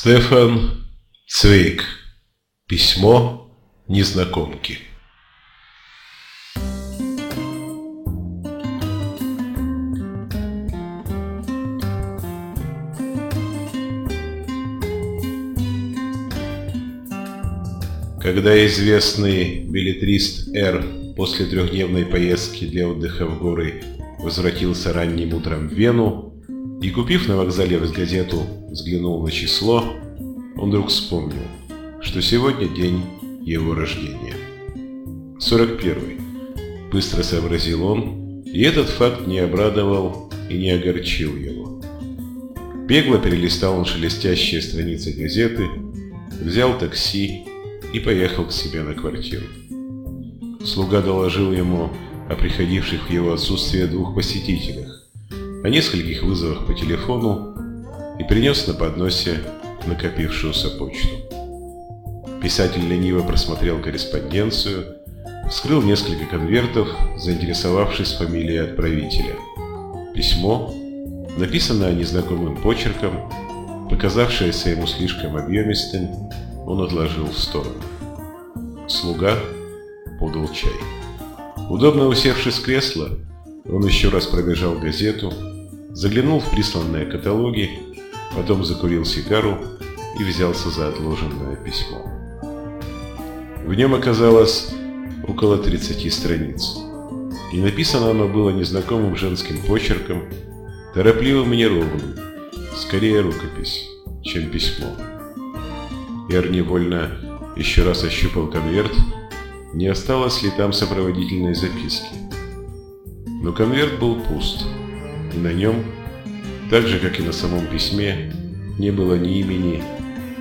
Стефан Цвейк. Письмо незнакомки. Когда известный билетрист Р после трехдневной поездки для отдыха в горы возвратился ранним утром в Вену и, купив на вокзале газету, взглянул на число, он вдруг вспомнил, что сегодня день его рождения. 41-й. Быстро сообразил он, и этот факт не обрадовал и не огорчил его. Бегло перелистал он шелестящие страницы газеты, взял такси и поехал к себе на квартиру. Слуга доложил ему о приходивших в его отсутствие двух посетителях, о нескольких вызовах по телефону и принес на подносе накопившуюся почту. Писатель лениво просмотрел корреспонденцию, вскрыл несколько конвертов, заинтересовавшись фамилией отправителя. Письмо, написанное незнакомым почерком, показавшееся ему слишком объемистым, он отложил в сторону. Слуга подал чай. Удобно усевшись в кресло, он еще раз пробежал газету, заглянул в присланные каталоги, потом закурил сигару и взялся за отложенное письмо. В нем оказалось около 30 страниц, и написано оно было незнакомым женским почерком, торопливым и неровным, скорее рукопись, чем письмо. Эр невольно еще раз ощупал конверт, не осталось ли там сопроводительной записки. Но конверт был пуст, и на нем, так же, как и на самом письме, не было ни имени,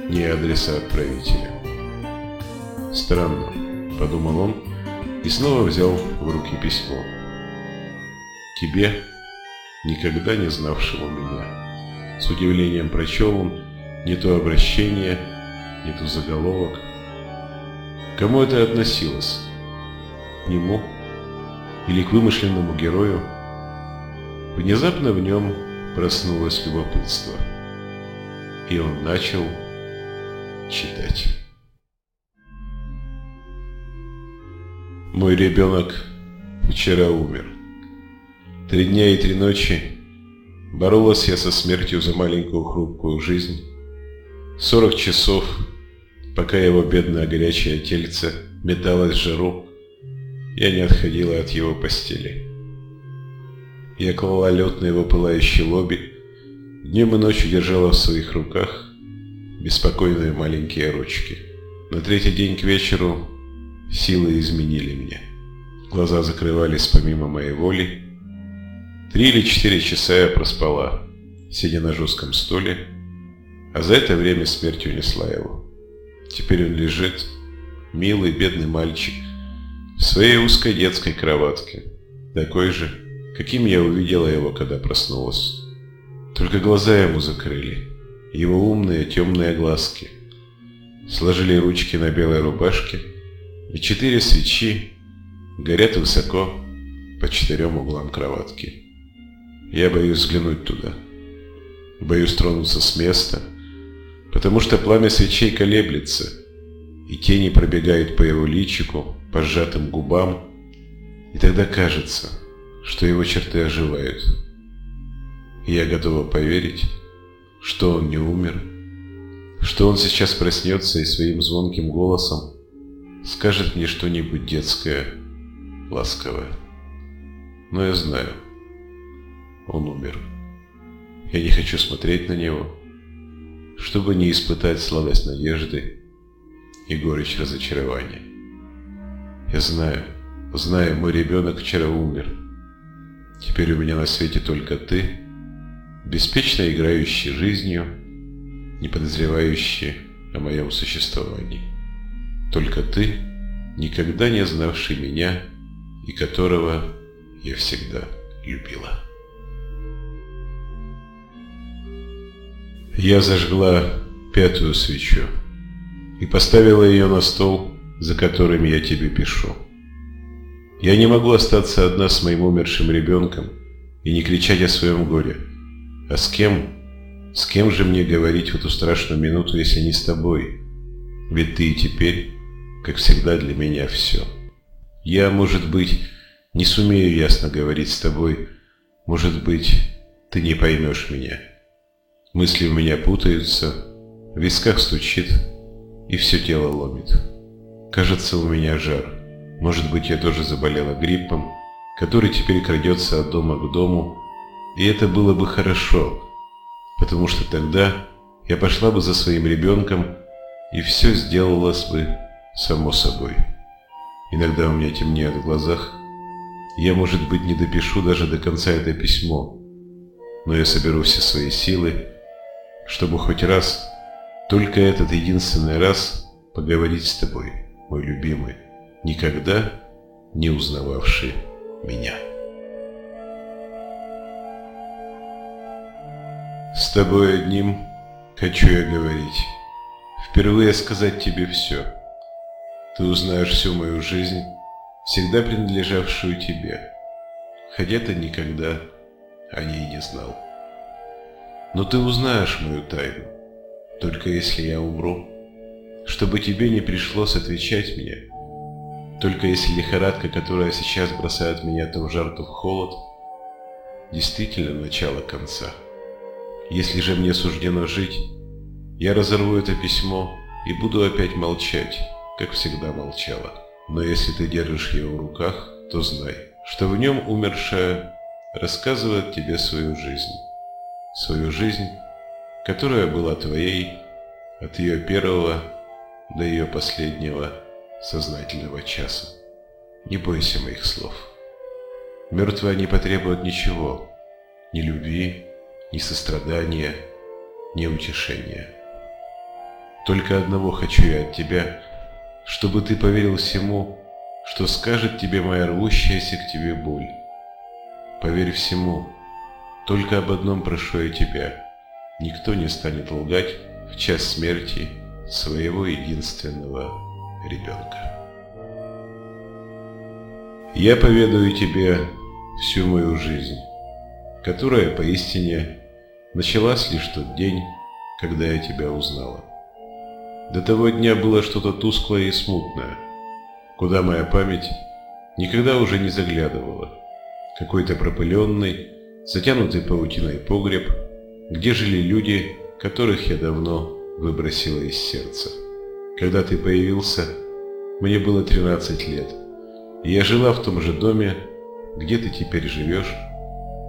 ни адреса отправителя. «Странно», — подумал он и снова взял в руки письмо. «Тебе, никогда не знавшему меня». С удивлением прочел он не то обращение, не то заголовок. Кому это относилось? К нему? Или к вымышленному герою? Внезапно в нем проснулось любопытство. И он начал читать. Мой ребенок вчера умер. Три дня и три ночи боролась я со смертью за маленькую хрупкую жизнь. Сорок часов Пока его бедное горячее тельце металось в жару, я не отходила от его постели. Я клала лед на его пылающий лоби, днем и ночью держала в своих руках беспокойные маленькие ручки. На третий день к вечеру силы изменили меня. Глаза закрывались помимо моей воли. Три или четыре часа я проспала, сидя на жестком стуле, а за это время смерть унесла его. Теперь он лежит, милый бедный мальчик, в своей узкой детской кроватке, такой же, каким я увидела его, когда проснулась. Только глаза ему закрыли, его умные темные глазки. Сложили ручки на белой рубашке, и четыре свечи горят высоко по четырем углам кроватки. Я боюсь взглянуть туда, боюсь тронуться с места — потому что пламя свечей колеблется, и тени пробегают по его личику, по сжатым губам, и тогда кажется, что его черты оживают. Я готова поверить, что он не умер, что он сейчас проснется и своим звонким голосом скажет мне что-нибудь детское, ласковое. Но я знаю, он умер. Я не хочу смотреть на него, чтобы не испытать сладость надежды и горечь разочарования. Я знаю, знаю, мой ребенок вчера умер. Теперь у меня на свете только ты, беспечно играющий жизнью, не подозревающий о моем существовании. Только ты, никогда не знавший меня и которого я всегда любила. Я зажгла пятую свечу и поставила ее на стол, за которым я тебе пишу. Я не могу остаться одна с моим умершим ребенком и не кричать о своем горе. А с кем? С кем же мне говорить в эту страшную минуту, если не с тобой? Ведь ты и теперь, как всегда, для меня все. Я, может быть, не сумею ясно говорить с тобой, может быть, ты не поймешь меня. Мысли у меня путаются, в висках стучит, и все тело ломит. Кажется, у меня жар. Может быть, я тоже заболела гриппом, который теперь крадется от дома к дому, и это было бы хорошо, потому что тогда я пошла бы за своим ребенком, и все сделалось бы само собой. Иногда у меня темнеет в глазах, я, может быть, не допишу даже до конца это письмо, но я соберу все свои силы, чтобы хоть раз, только этот единственный раз, поговорить с тобой, мой любимый, никогда не узнававший меня. С тобой одним хочу я говорить, впервые сказать тебе все. Ты узнаешь всю мою жизнь, всегда принадлежавшую тебе, хотя ты никогда о ней не знал. Но ты узнаешь мою тайну, только если я умру, чтобы тебе не пришлось отвечать мне, только если лихорадка, которая сейчас бросает меня то в жар, то в холод, действительно начало конца. Если же мне суждено жить, я разорву это письмо и буду опять молчать, как всегда молчала. Но если ты держишь его в руках, то знай, что в нем умершая рассказывает тебе свою жизнь. Свою жизнь, которая была твоей от ее первого до ее последнего сознательного часа. Не бойся моих слов. Мертвые не потребуют ничего, ни любви, ни сострадания, ни утешения. Только одного хочу я от тебя, чтобы ты поверил всему, что скажет тебе моя рвущаяся к тебе боль. Поверь всему, только об одном прошу я тебя. Никто не станет лгать в час смерти своего единственного ребенка. Я поведаю тебе всю мою жизнь, которая поистине началась лишь тот день, когда я тебя узнала. До того дня было что-то тусклое и смутное, куда моя память никогда уже не заглядывала. Какой-то пропыленный, затянутый паутиной погреб, где жили люди, которых я давно выбросила из сердца. Когда ты появился, мне было 13 лет. И я жила в том же доме, где ты теперь живешь,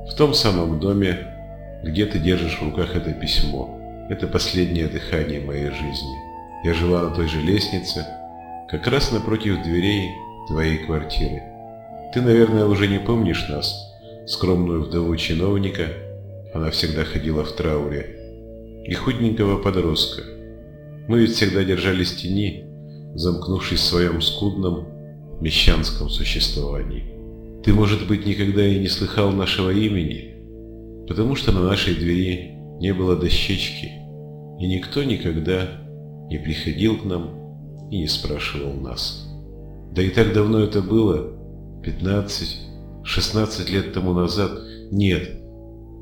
в том самом доме, где ты держишь в руках это письмо. Это последнее дыхание моей жизни. Я жила на той же лестнице, как раз напротив дверей твоей квартиры. Ты, наверное, уже не помнишь нас, скромную вдову чиновника, она всегда ходила в трауре, и худенького подростка, мы ведь всегда держались тени, замкнувшись в своем скудном мещанском существовании. Ты, может быть, никогда и не слыхал нашего имени, потому что на нашей двери не было дощечки, и никто никогда не приходил к нам и не спрашивал нас. Да и так давно это было, 15-16 лет тому назад. Нет,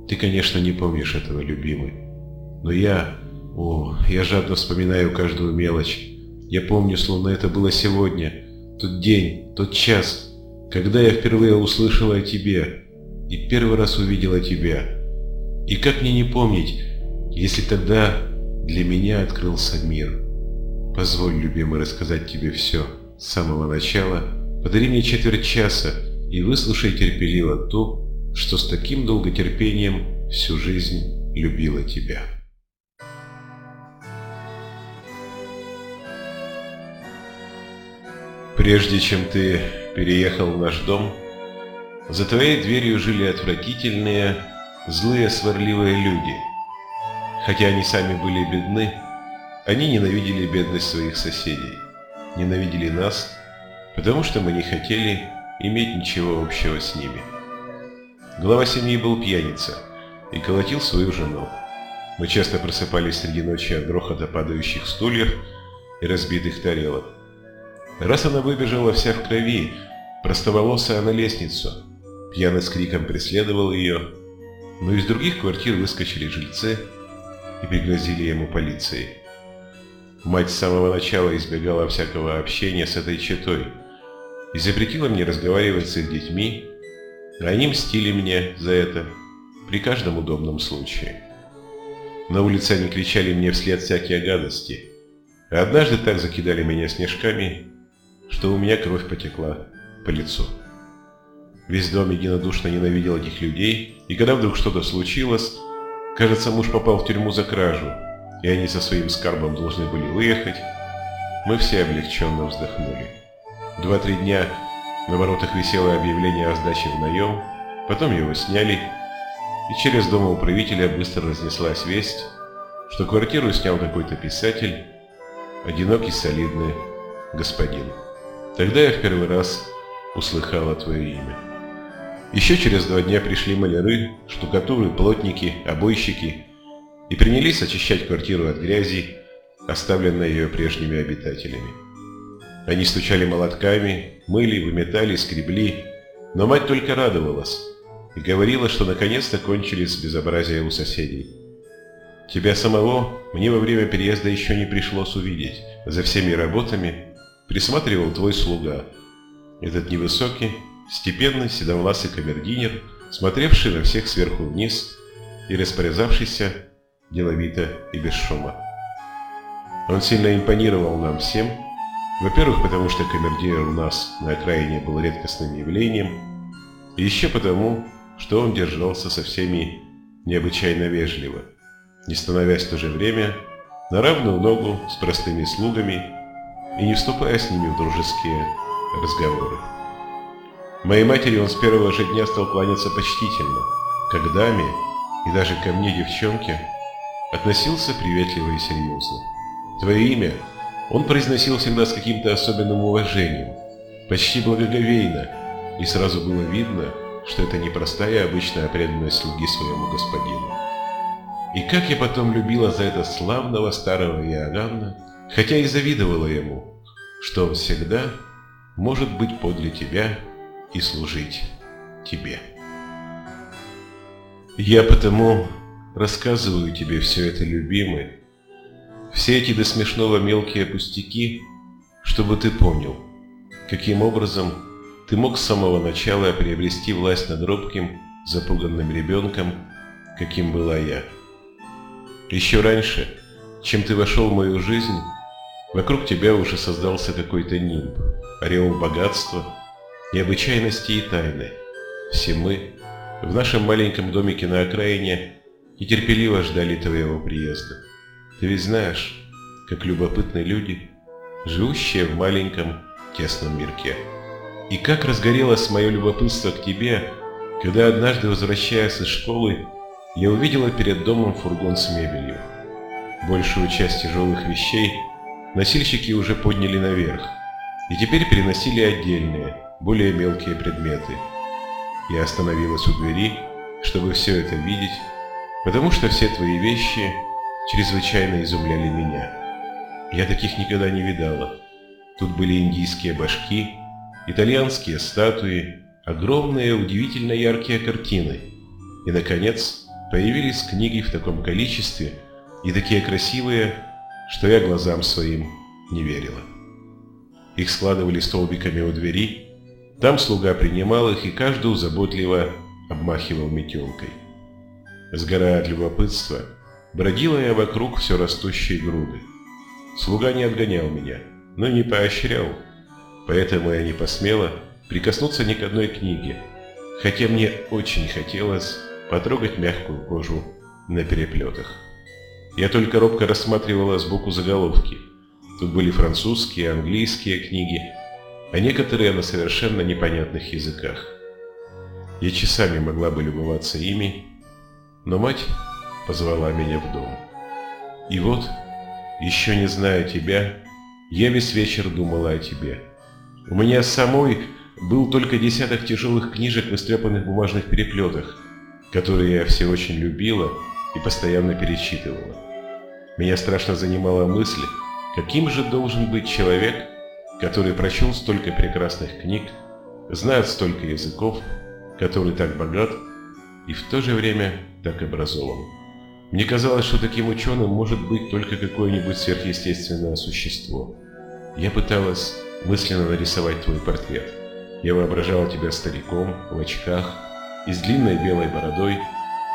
ты, конечно, не помнишь этого, любимый. Но я, о, я жадно вспоминаю каждую мелочь. Я помню, словно это было сегодня, тот день, тот час, когда я впервые услышала о тебе и первый раз увидела тебя. И как мне не помнить, если тогда для меня открылся мир. Позволь, любимый, рассказать тебе все с самого начала. Подари мне четверть часа и выслушай терпеливо то, что с таким долготерпением всю жизнь любила тебя. Прежде чем ты переехал в наш дом, за твоей дверью жили отвратительные, злые, сварливые люди. Хотя они сами были бедны, они ненавидели бедность своих соседей, ненавидели нас, потому что мы не хотели иметь ничего общего с ними. Глава семьи был пьяница и колотил свою жену. Мы часто просыпались среди ночи от грохота падающих стульев и разбитых тарелок. Раз она выбежала вся в крови, простоволосая на лестницу. Пьяный с криком преследовал ее, но из других квартир выскочили жильцы и пригрозили ему полицией. Мать с самого начала избегала всякого общения с этой четой и запретила мне разговаривать с их детьми, а они мстили мне за это при каждом удобном случае. На улице они кричали мне вслед всякие гадости, а однажды так закидали меня снежками, что у меня кровь потекла по лицу. Весь дом единодушно ненавидел этих людей, и когда вдруг что-то случилось, кажется, муж попал в тюрьму за кражу, и они со своим скарбом должны были выехать, мы все облегченно вздохнули. Два-три дня на воротах висело объявление о сдаче в наем, потом его сняли, и через домоуправителя быстро разнеслась весть, что квартиру снял какой-то писатель, одинокий солидный господин. Тогда я в первый раз услыхала твое имя. Еще через два дня пришли маляры, штукатуры, плотники, обойщики и принялись очищать квартиру от грязи, оставленной ее прежними обитателями. Они стучали молотками, мыли, выметали, скребли, но мать только радовалась и говорила, что наконец-то кончились безобразия у соседей. Тебя самого мне во время переезда еще не пришлось увидеть. За всеми работами присматривал твой слуга. Этот невысокий, степенный седовласый камердинер, смотревший на всех сверху вниз и распоряжавшийся деловито и без шума. Он сильно импонировал нам всем, во-первых, потому что камердинер у нас на окраине был редкостным явлением, и еще потому, что он держался со всеми необычайно вежливо, не становясь в то же время на равную ногу с простыми слугами и не вступая с ними в дружеские разговоры. Моей матери он с первого же дня стал кланяться почтительно, как даме и даже ко мне, девчонке, относился приветливо и серьезно. Твое имя он произносил всегда с каким-то особенным уважением, почти благоговейно, и сразу было видно, что это не простая обычная преданность слуги своему господину. И как я потом любила за это славного старого Иоганна, хотя и завидовала ему, что он всегда может быть подле тебя и служить тебе. Я потому рассказываю тебе все это, любимый, все эти до смешного мелкие пустяки, чтобы ты понял, каким образом ты мог с самого начала приобрести власть над робким, запуганным ребенком, каким была я. Еще раньше, чем ты вошел в мою жизнь, вокруг тебя уже создался какой-то нимб, ореол богатства, необычайности и тайны. Все мы в нашем маленьком домике на окраине нетерпеливо ждали твоего приезда. Ты ведь знаешь, как любопытны люди, живущие в маленьком тесном мирке. И как разгорелось мое любопытство к тебе, когда однажды, возвращаясь из школы, я увидела перед домом фургон с мебелью. Большую часть тяжелых вещей носильщики уже подняли наверх, и теперь переносили отдельные, более мелкие предметы. Я остановилась у двери, чтобы все это видеть, потому что все твои вещи чрезвычайно изумляли меня. Я таких никогда не видала. Тут были индийские башки, итальянские статуи, огромные, удивительно яркие картины. И, наконец, появились книги в таком количестве и такие красивые, что я глазам своим не верила. Их складывали столбиками у двери, там слуга принимал их и каждую заботливо обмахивал метелкой. Сгорая от любопытства, бродила я вокруг все растущей груды. Слуга не отгонял меня, но не поощрял, поэтому я не посмела прикоснуться ни к одной книге, хотя мне очень хотелось потрогать мягкую кожу на переплетах. Я только робко рассматривала сбоку заголовки. Тут были французские, английские книги, а некоторые на совершенно непонятных языках. Я часами могла бы любоваться ими, но мать позвала меня в дом. И вот, еще не зная тебя, я весь вечер думала о тебе. У меня самой был только десяток тяжелых книжек в истрепанных бумажных переплетах, которые я все очень любила и постоянно перечитывала. Меня страшно занимала мысль, каким же должен быть человек, который прочел столько прекрасных книг, знает столько языков, который так богат и в то же время так образован. Мне казалось, что таким ученым может быть только какое-нибудь сверхъестественное существо. Я пыталась мысленно нарисовать твой портрет. Я воображала тебя стариком, в очках и с длинной белой бородой,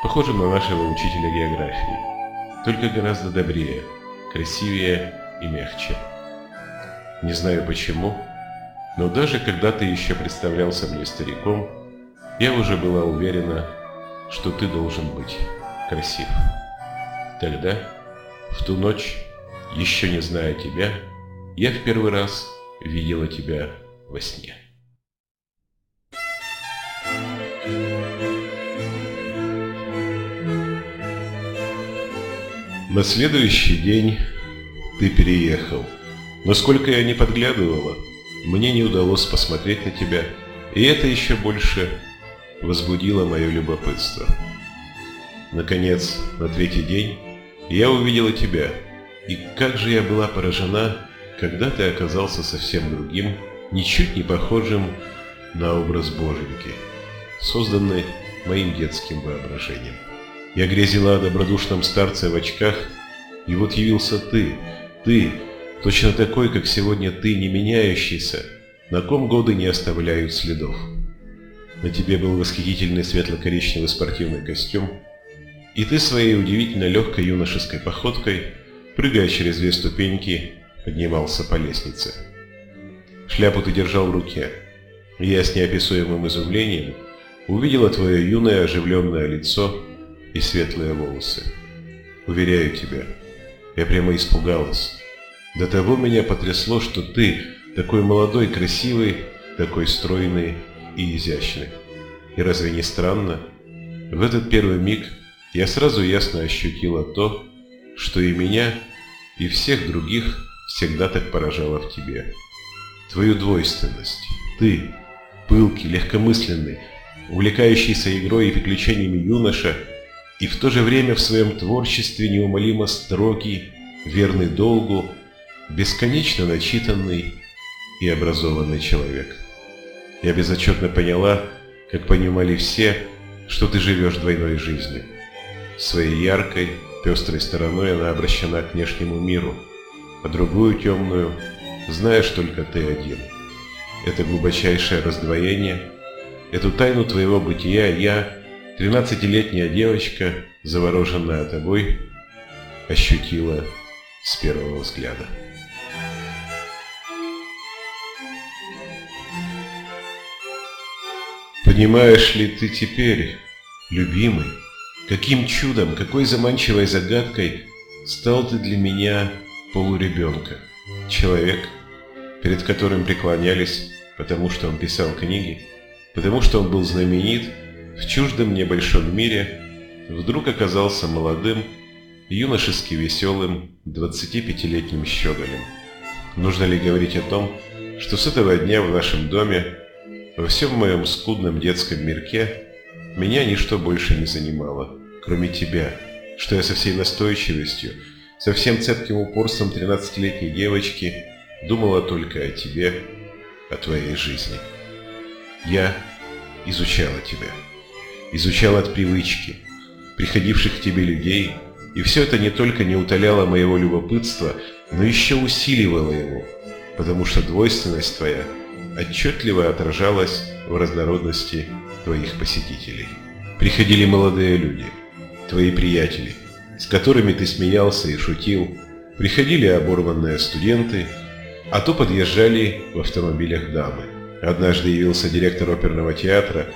похожим на нашего учителя географии, только гораздо добрее, красивее и мягче. Не знаю почему, но даже когда ты еще представлялся мне стариком, я уже была уверена, что ты должен быть красив. Тогда, в ту ночь, еще не зная тебя, я в первый раз видела тебя во сне. На следующий день ты переехал. Насколько я не подглядывала, мне не удалось посмотреть на тебя, и это еще больше возбудило мое любопытство. Наконец, на третий день я увидела тебя, и как же я была поражена, когда ты оказался совсем другим, ничуть не похожим на образ Боженьки, созданный моим детским воображением. Я грезила о добродушном старце в очках, и вот явился ты, ты, точно такой, как сегодня ты, не меняющийся, на ком годы не оставляют следов. На тебе был восхитительный светло-коричневый спортивный костюм, и ты своей удивительно легкой юношеской походкой, прыгая через две ступеньки, поднимался по лестнице. Шляпу ты держал в руке, я с неописуемым изумлением увидела твое юное оживленное лицо и светлые волосы. Уверяю тебя, я прямо испугалась. До того меня потрясло, что ты такой молодой, красивый, такой стройный и изящный. И разве не странно? В этот первый миг я сразу ясно ощутила то, что и меня, и всех других всегда так поражало в тебе. Твою двойственность. Ты, пылкий, легкомысленный, увлекающийся игрой и приключениями юноша – и в то же время в своем творчестве неумолимо строгий, верный долгу, бесконечно начитанный и образованный человек. Я безотчетно поняла, как понимали все, что ты живешь двойной жизнью. Своей яркой, пестрой стороной она обращена к внешнему миру, а другую темную знаешь только ты один. Это глубочайшее раздвоение, эту тайну твоего бытия я Тринадцатилетняя девочка, завороженная тобой, ощутила с первого взгляда. Понимаешь ли ты теперь, любимый, каким чудом, какой заманчивой загадкой стал ты для меня полуребенка, человек, перед которым преклонялись, потому что он писал книги, потому что он был знаменит, в чуждом небольшом мире вдруг оказался молодым, юношески веселым, 25-летним щеголем. Нужно ли говорить о том, что с этого дня в нашем доме, во всем моем скудном детском мирке, меня ничто больше не занимало, кроме тебя, что я со всей настойчивостью, со всем цепким упорством 13-летней девочки думала только о тебе, о твоей жизни. Я изучала тебя изучал от привычки, приходивших к тебе людей, и все это не только не утоляло моего любопытства, но еще усиливало его, потому что двойственность твоя отчетливо отражалась в разнородности твоих посетителей. Приходили молодые люди, твои приятели, с которыми ты смеялся и шутил, приходили оборванные студенты, а то подъезжали в автомобилях дамы. Однажды явился директор оперного театра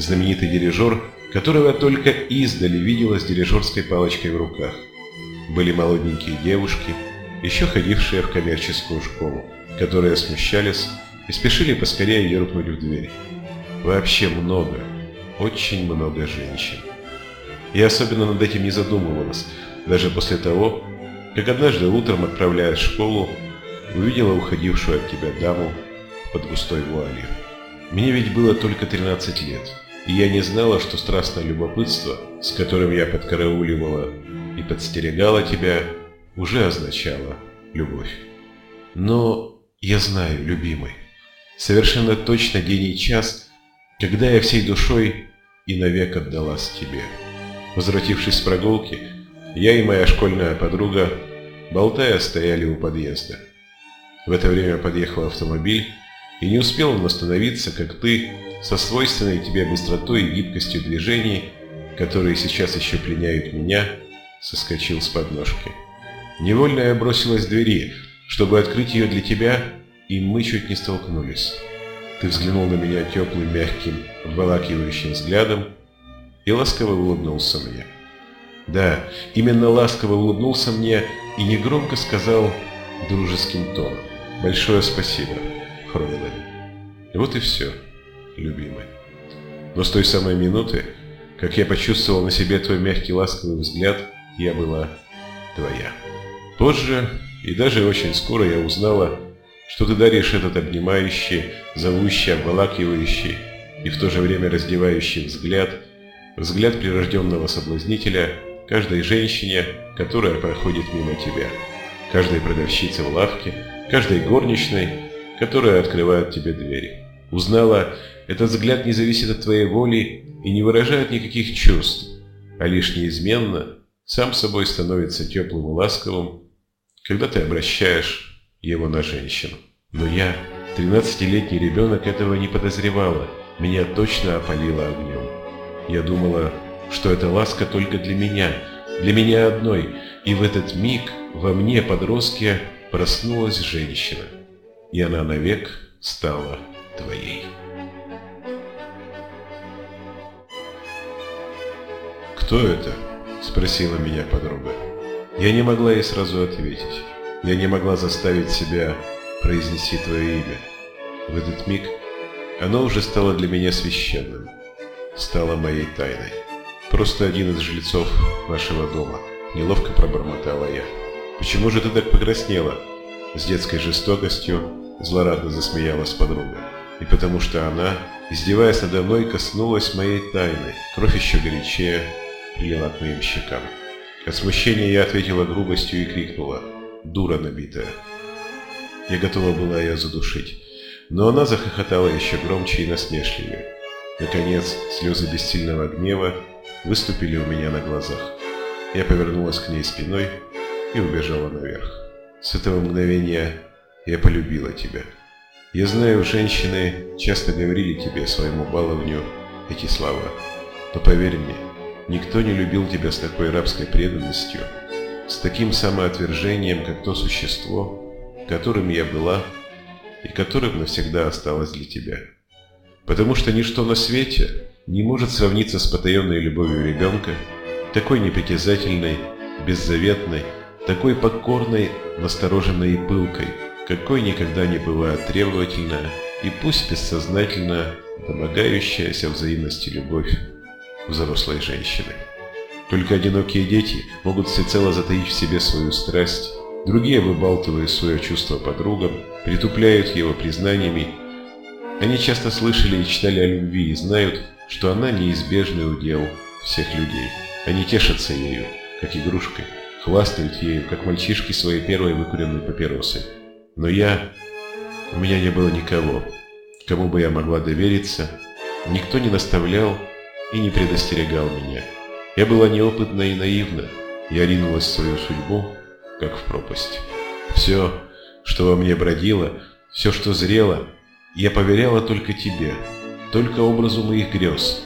знаменитый дирижер, которого только издали видела с дирижерской палочкой в руках. Были молоденькие девушки, еще ходившие в коммерческую школу, которые смущались и спешили поскорее юркнуть в дверь. Вообще много, очень много женщин. Я особенно над этим не задумывалась, даже после того, как однажды утром, отправляясь в школу, увидела уходившую от тебя даму под густой вуалью. Мне ведь было только 13 лет и я не знала, что страстное любопытство, с которым я подкарауливала и подстерегала тебя, уже означало любовь. Но я знаю, любимый, совершенно точно день и час, когда я всей душой и навек отдалась тебе. Возвратившись с прогулки, Я и моя школьная подруга, болтая, стояли у подъезда. В это время подъехал автомобиль, и не успел он остановиться, как ты, со свойственной тебе быстротой и гибкостью движений, которые сейчас еще пленяют меня, соскочил с подножки. Невольно я бросилась к двери, чтобы открыть ее для тебя, и мы чуть не столкнулись. Ты взглянул на меня теплым, мягким, обволакивающим взглядом и ласково улыбнулся мне. Да, именно ласково улыбнулся мне и негромко сказал дружеским тоном. «Большое спасибо, Фройлен». Вот и все, любимый. Но с той самой минуты, как я почувствовал на себе твой мягкий ласковый взгляд, я была твоя. Позже, и даже очень скоро я узнала, что ты даришь этот обнимающий, зовущий, обволакивающий и в то же время раздевающий взгляд, взгляд прирожденного соблазнителя каждой женщине, которая проходит мимо тебя, каждой продавщице в лавке, каждой горничной, которая открывает тебе двери. Узнала, этот взгляд не зависит от твоей воли и не выражает никаких чувств, а лишь неизменно сам собой становится теплым и ласковым, когда ты обращаешь его на женщину. Но я, 13-летний ребенок, этого не подозревала, меня точно опалило огнем. Я думала, что эта ласка только для меня, для меня одной, и в этот миг во мне, подростке, проснулась женщина, и она навек стала твоей. «Кто это?» – спросила меня подруга. Я не могла ей сразу ответить. Я не могла заставить себя произнести твое имя. В этот миг оно уже стало для меня священным, стало моей тайной. Просто один из жильцов нашего дома. Неловко пробормотала я. Почему же ты так покраснела? С детской жестокостью злорадно засмеялась подруга. И потому что она, издеваясь надо мной, коснулась моей тайны. Кровь еще горячее прилила к моим щекам. От смущения я ответила грубостью и крикнула «Дура набитая!». Я готова была ее задушить, но она захохотала еще громче и насмешливее. Наконец, слезы бессильного гнева выступили у меня на глазах. Я повернулась к ней спиной и убежала наверх. С этого мгновения я полюбила тебя. Я знаю, женщины часто говорили тебе, своему баловню, эти слова. Но поверь мне, Никто не любил тебя с такой рабской преданностью, с таким самоотвержением, как то существо, которым я была и которым навсегда осталось для тебя. Потому что ничто на свете не может сравниться с потаенной любовью ребенка, такой непритязательной, беззаветной, такой покорной, настороженной и пылкой, какой никогда не бывает требовательная и пусть бессознательно домогающаяся взаимности любовь взрослой женщины. Только одинокие дети могут всецело затаить в себе свою страсть, другие выбалтывают свое чувство подругам, притупляют его признаниями. Они часто слышали и читали о любви и знают, что она неизбежный удел всех людей. Они тешатся ею, как игрушкой, хвастают ею, как мальчишки своей первой выкуренной папиросы. Но я... У меня не было никого, кому бы я могла довериться, никто не наставлял и не предостерегал меня. Я была неопытна и наивна, я ринулась в свою судьбу, как в пропасть. Все, что во мне бродило, все, что зрело, я поверяла только тебе, только образу моих грез.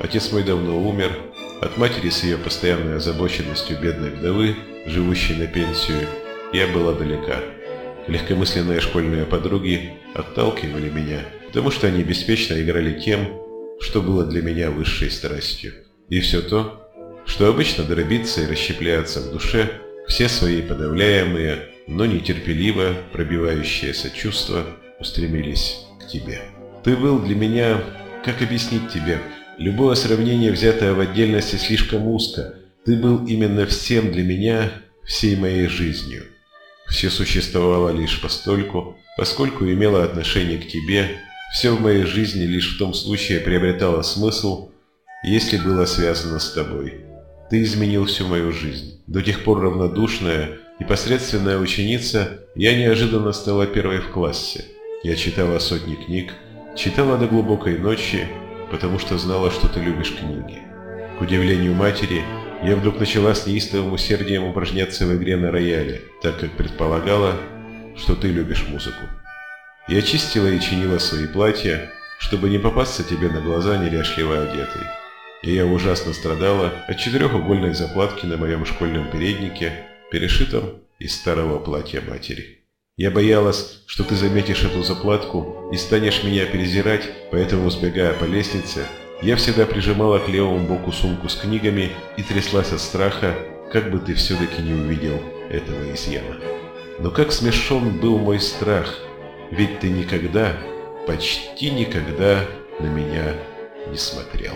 Отец мой давно умер, от матери с ее постоянной озабоченностью бедной вдовы, живущей на пенсию, я была далека. Легкомысленные школьные подруги отталкивали меня, потому что они беспечно играли тем, что было для меня высшей страстью. И все то, что обычно дробится и расщепляется в душе, все свои подавляемые, но нетерпеливо пробивающиеся чувства устремились к тебе. Ты был для меня, как объяснить тебе, любое сравнение, взятое в отдельности, слишком узко. Ты был именно всем для меня, всей моей жизнью. Все существовало лишь постольку, поскольку имело отношение к тебе все в моей жизни лишь в том случае приобретало смысл, если было связано с тобой. Ты изменил всю мою жизнь. До тех пор равнодушная и посредственная ученица, я неожиданно стала первой в классе. Я читала сотни книг, читала до глубокой ночи, потому что знала, что ты любишь книги. К удивлению матери, я вдруг начала с неистовым усердием упражняться в игре на рояле, так как предполагала, что ты любишь музыку. Я чистила и чинила свои платья, чтобы не попасться тебе на глаза неряшливо одетой. И я ужасно страдала от четырехугольной заплатки на моем школьном переднике, перешитом из старого платья матери. Я боялась, что ты заметишь эту заплатку и станешь меня презирать, поэтому, сбегая по лестнице, я всегда прижимала к левому боку сумку с книгами и тряслась от страха, как бы ты все-таки не увидел этого изъяна. Но как смешон был мой страх, ведь ты никогда, почти никогда на меня не смотрел.